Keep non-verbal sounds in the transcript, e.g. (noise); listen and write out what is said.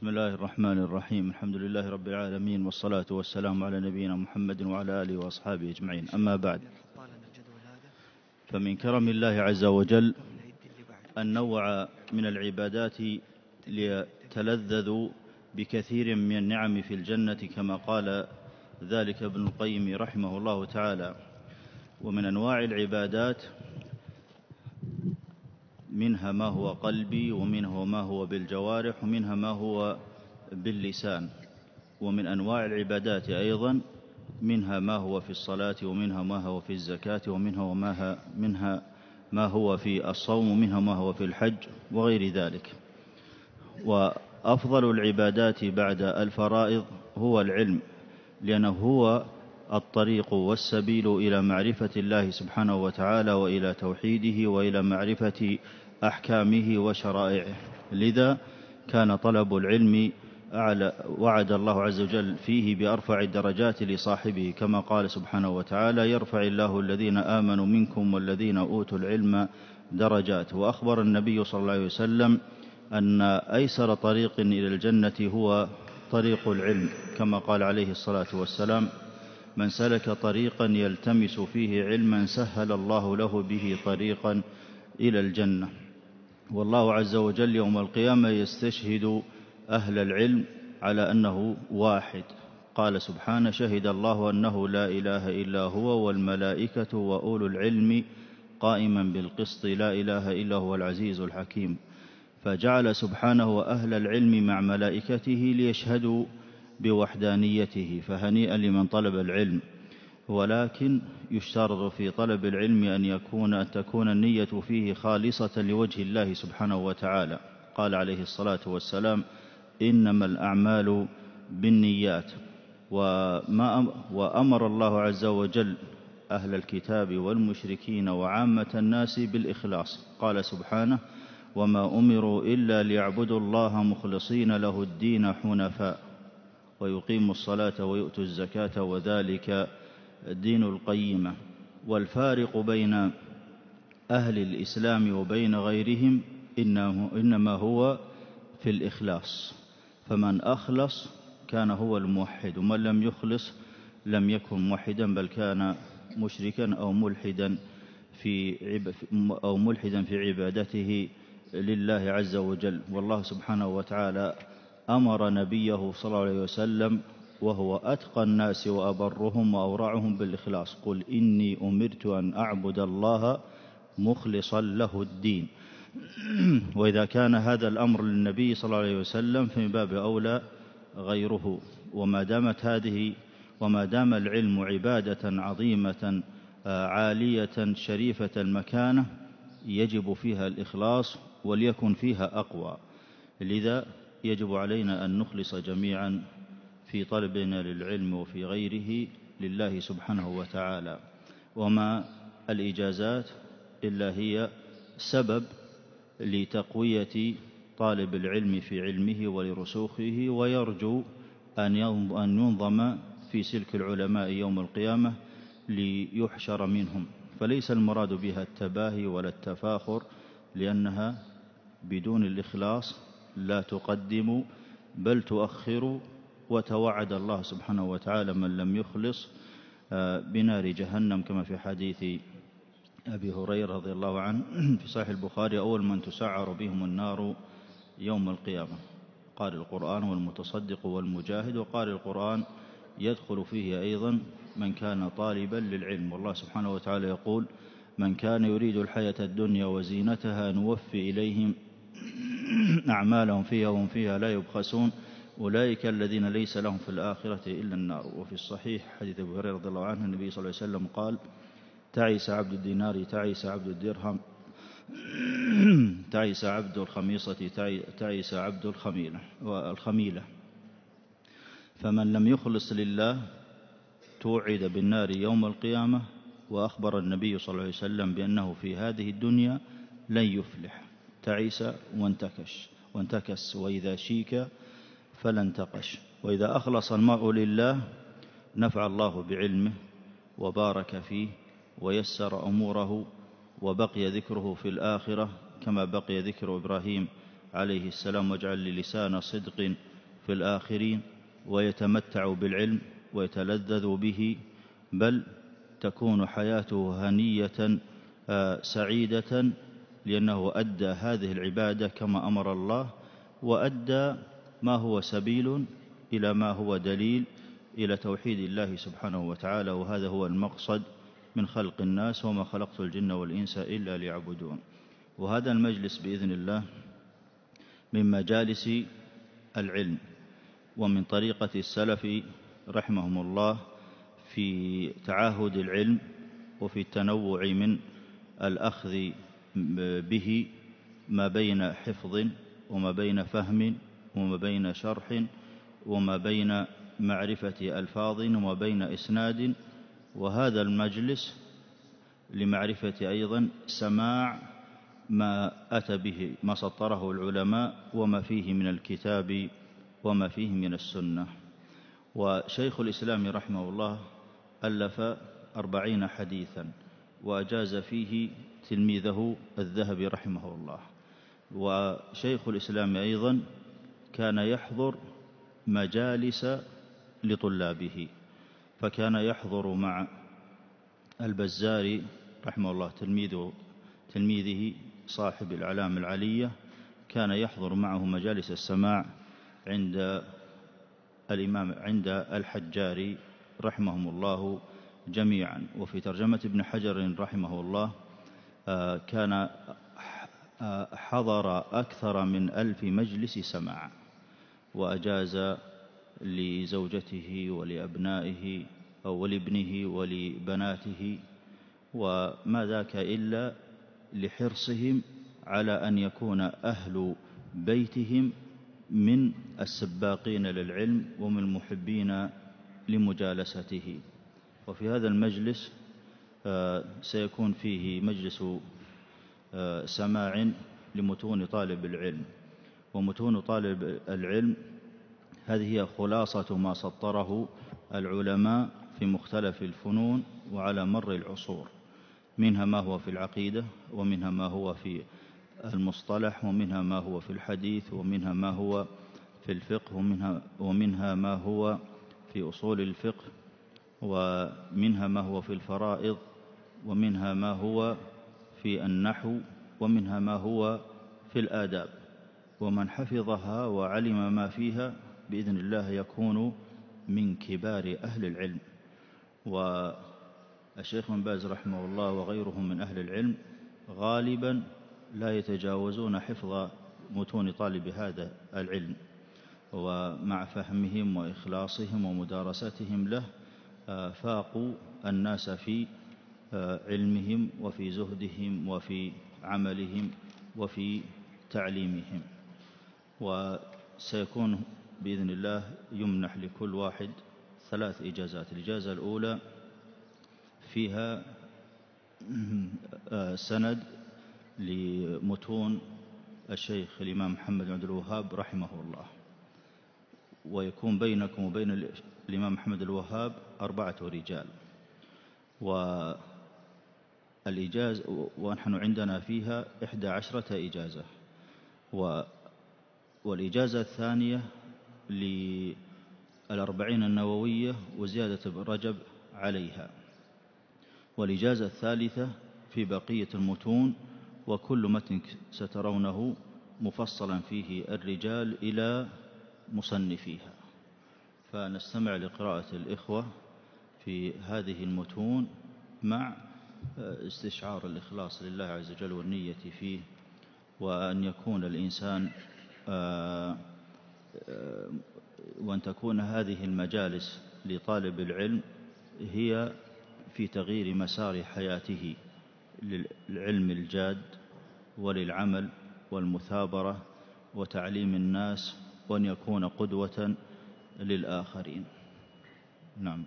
بسم الله الرحمن الرحيم. الحمد لله رب العالمين والصلاة والسلام على نبينا محمد وعلى آله وأصحابه أجمعين. أما بعد فمن كرم الله عز وجل أن نوع من العبادات ليتلذذوا بكثير من النعم في الجنة كما قال ذلك ابن القيم رحمه الله تعالى. ومن أنواع العبادات منها ما هو قلبي ومنه ما هو بالجوارح ومنها ما هو باللسان. ومن أنواع العبادات أيضا منها ما هو في الصلاة ومنها ما هو في الزكاة ومنها وما منها ما هو في الصوم ومنها ما هو في الحج وغير ذلك. وأفضل العبادات بعد الفرائض هو العلم لأنه هو الطريق والسبيل إلى معرفة الله سبحانه وتعالى وإلى توحيده وإلى معرفة أحكامه وشرائعه. لذا كان طلب العلم أعلى وعد الله عز وجل فيه بأرفع الدرجات لصاحبه كما قال سبحانه وتعالى يرفع الله الذين آمنوا منكم والذين أوتوا العلم درجات. وأخبر النبي صلى الله عليه وسلم أن أيسر طريق إلى الجنة هو طريق العلم كما قال عليه الصلاة والسلام من سلك طريقا يلتمس فيه علما سهل الله له به طريقا إلى الجنة. والله عز وجل يوم القيامة يستشهد أهل العلم على أنه واحد. قال سبحانه شهد الله أنه لا إله إلا هو والملائكة وأولو العلم قائما بالقسط لا إله إلا هو العزيز الحكيم. فجعل سبحانه أهل العلم مع ملائكته ليشهدوا بوحدانيته فهنيئا لمن طلب العلم. ولكن يشترط في طلب العلم أن يكون أن تكون النية فيه خالصة لوجه الله سبحانه وتعالى. قال عليه الصلاة والسلام إنما الأعمال بالنيات. وما وأمر الله عز وجل أهل الكتاب والمشركين وعامة الناس بالإخلاص. قال سبحانه وما أمروا إلا ليعبدوا الله مخلصين له الدين حنفاء. ويقيموا الصلاة ويؤتوا الزكاة وذلك الدين القيمة والفارق بين أهل الإسلام وبين غيرهم إنما هو في الإخلاص. فمن أخلص كان هو الموحد ومن لم يخلص لم يكن موحدا بل كان مشركا أو ملحدا في أو ملحدا في عبادته لله عز وجل. والله سبحانه وتعالى أمر نبيه صلى الله عليه وسلم وهو أتقى الناس وأبرهم وأورعهم بالإخلاص. قل إني أمرت أن أعبد الله مخلصا له الدين. (clears throat) وإذا كان هذا الأمر للنبي صلى الله عليه وسلم فمن باب أولى غيره. وما دامت هذه وما دام العلم عبادة عظيمة آه، عالية شريفة المكانة يجب فيها الإخلاص وليكن فيها أقوى. لذا يجب علينا أن نخلص جميعا في طلبنا للعلم وفي غيره لله سبحانه وتعالى. وما الإجازات إلا هي سبب لتقوية طالب العلم في علمه ولرسوخه ويرجو أن ينظم في سلك العلماء يوم القيامة ليحشر منهم. فليس المراد بها التباهي ولا التفاخر لأنها بدون الإخلاص لا تقدم بل تؤخر وتوعد الله سبحانه وتعالى من لم يخلص آه، بنار جهنم كما في حديث أبي هريرة رضي الله عنه في صحيح البخاري أول من تسعر بهم النار يوم القيامة. قال القرآن والمتصدق والمجاهد وقال القرآن يدخل فيه أيضا من كان طالبا للعلم. والله سبحانه وتعالى يقول من كان يريد الحياة الدنيا وزينتها نوفي إليهم (clears throat) أعمالهم فيها وهم فيها لا يبخسون. أولئك الذين ليس لهم في الآخرة إلا النار. وفي الصحيح حديث أبي هريرة رضي الله عنه النبي صلى الله عليه وسلم قال تعيس عبد الدينار تعيس عبد الدرهم (clears throat) تعيس عبد الخميصة تعيس عبد الخميلة والخميلة. فمن لم يخلص لله توعد بالنار يوم القيامة وأخبر النبي صلى الله عليه وسلم بأنه في هذه الدنيا لن يفلح. تعيس وانتكش وانتكس وإذا شيك فلا انتقش وإذا أخلص المرء لله نفع الله بعلمه وبارك فيه ويسر أموره وبقي ذكره في الآخرة كما بقي ذكر إبراهيم عليه السلام واجعل لسان صدق في الآخرين ويتمتع بالعلم ويتلذذ به بل تكون حياته هنية آه، سعيدة لأنه أدى هذه العبادة كما أمر الله وأدى ما هو سبيل إلى ما هو دليل إلى توحيد الله سبحانه وتعالى وهذا هو المقصد من خلق الناس وما خلقت الجن والإنس إلا ليعبدون. وهذا المجلس بإذن الله من مجالس العلم ومن طريقة السلف رحمهم الله في تعاهد العلم وفي التنوع من الأخذ به ما بين حفظ وما بين فهم وما بين شرح وما بين معرفة ألفاظ وما بين إسناد. وهذا المجلس لمعرفة أيضا سماع ما أتى به ما سطره العلماء وما فيه من الكتاب وما فيه من السنة. وشيخ الإسلام رحمه الله ألف أربعين حديثا وأجاز فيه تلميذه الذهبي رحمه الله. وشيخ الإسلام أيضا كان يحضر مجالس لطلابه فكان يحضر مع البزاري رحمه الله تلميذه تلميذه صاحب الأعلام العلية كان يحضر معه مجالس السماع عند الإمام عند الحجاري رحمهم الله جميعا. وفي ترجمة ابن حجر رحمه الله كان آه، حضر أكثر من ألف مجلس سماع وأجاز لزوجته ولأبنائه أو ولابنه ولبناته وما ذاك إلا لحرصهم على أن يكون أهل بيتهم من السباقين للعلم ومن المحبين لمجالسته. وفي هذا المجلس سيكون فيه مجلس آه، سماع لمتون طالب العلم. ومتون طالب العلم هذه هي خلاصة ما سطره العلماء في مختلف الفنون وعلى مر العصور. منها ما هو في العقيدة ومنها ما هو في المصطلح ومنها ما هو في الحديث ومنها ما هو في الفقه ومنها, ومنها ما هو في أصول الفقه ومنها ما هو في الفرائض. ومنها ما هو في النحو ومنها ما هو في الآداب. ومن حفظها وعلم ما فيها بإذن الله يكون من كبار أهل العلم. والشيخ بن باز رحمه الله وغيرهم من أهل العلم غالبا لا يتجاوزون حفظ متون طالب هذا العلم. ومع فهمهم وإخلاصهم ومدارستهم له آه، فاقوا الناس في علمهم وفي زهدهم وفي عملهم وفي تعليمهم. وسيكون بإذن الله يمنح لكل واحد ثلاث إجازات. الإجازة الأولى فيها آه، سند لمتون الشيخ الإمام محمد عبد الوهاب رحمه الله. ويكون بينكم وبين الإمام محمد الوهاب أربعة رجال. والإجازة ونحن عندنا فيها إحدى عشرة إجازة. والإجازة الثانية للأربعين النووية وزيادة ابن رجب عليها. والإجازة الثالثة في بقية المتون وكل متن سترونه مفصلا فيه الرجال إلى مصنفيها. فنستمع لقراءة الإخوة في هذه المتون مع استشعار الإخلاص لله عز وجل والنية فيه وأن يكون الإنسان آه، آه، وأن تكون هذه المجالس لطالب العلم هي في تغيير مسار حياته للعلم الجاد وللعمل والمثابرة وتعليم الناس وأن يكون قدوة للآخرين. نعم.